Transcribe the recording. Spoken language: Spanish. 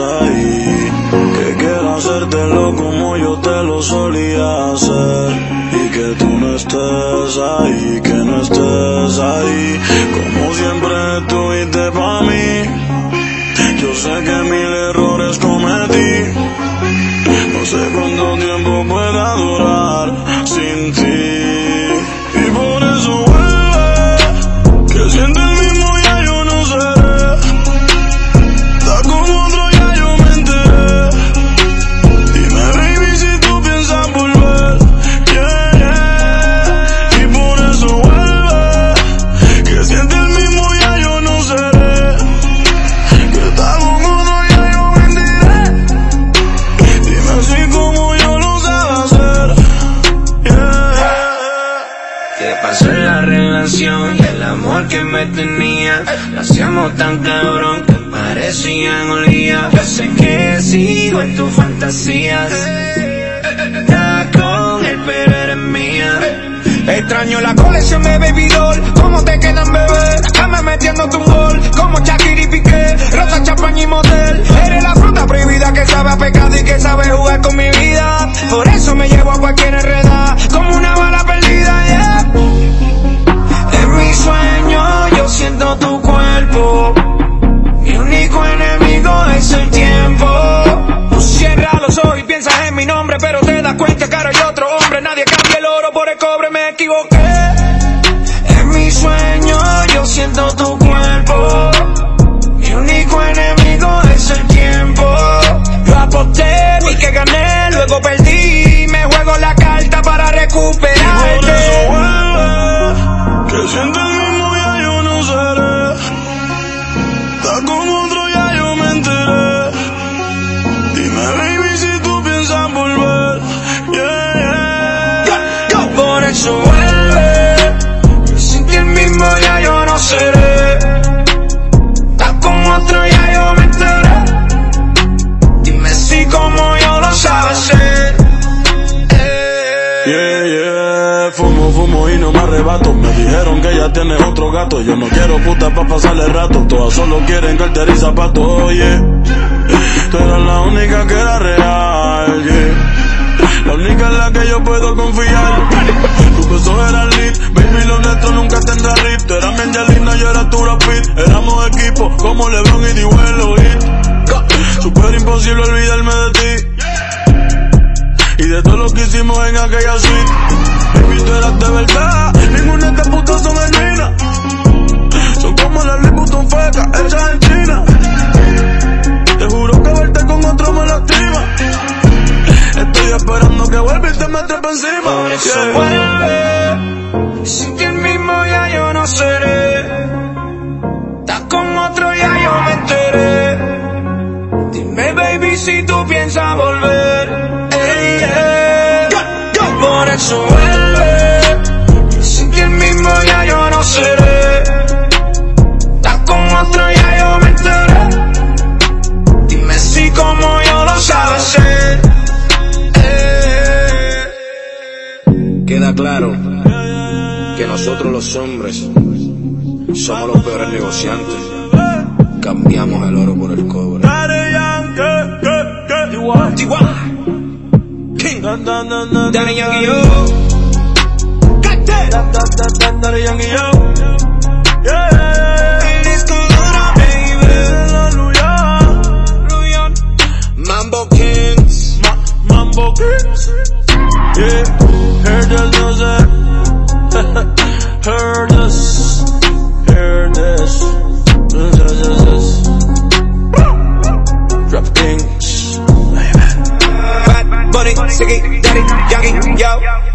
ahí. Que quiero hacértelo como yo te lo solía hacer y que tú no estés ahí, que no sé cuánto tiempo pueda durar sin ti. La relación y el amor que me tenía? Lo hacíamos tan cabrón que parecían olía. Yo sé que sigo en tus fantasías. Estás con él, pero eres mía. Extraño la colección de baby doll, cómo te quedan bebé, un gol, siento tu cuerpo. Mi único enemigo es el tiempo. Yo aposté, vi que gané, yeah, fumo, y no me arrebato. Me dijeron que ya tienes otro gato. Yo no quiero puta pa' pasarle rato. Todas solo quieren cartera y zapatos, oye. Tú eras la única que era real, yeah. La única en la que yo puedo confiar. Tus besos eran lit, baby, lo nuestro nunca tendrá rit. Tú eras mi Angelina, yo era tu Brad Pitt. Éramos equipo como LeBron y Dibuelo, hit. Super imposible olvidarme de ti. Y de todo lo que hicimos en aquella suite Baby, tú eras de verdad Ninguna de estas putas son genuinas Son como las Louis Vuitton fecas Hechas en China Te juro que verte con otro me lastima Estoy esperando que vuelva y te me trepe encima Por eso Yeah. vuelve. Sin ti el mismo ya yo no seré. Estás con otro ya yo me enteré. Dime baby si tú piensas volver. Ey, ey. Por eso vuelve. Queda claro que nosotros los hombres somos los peores negociantes. Cambiamos el oro por el cobre. King, Da, da, da, da, Daddy da, Yankee, yo. da, da, da, da, Daddy Yankee, yo. Yeah. El disco duro, baby. Hallelujah. Mambo Kings. Ma- Mambo Kings. Yeah, loser. hear this, hear this. Drop things. Bad bunny, Siggy, Daddy, Yogi, yo.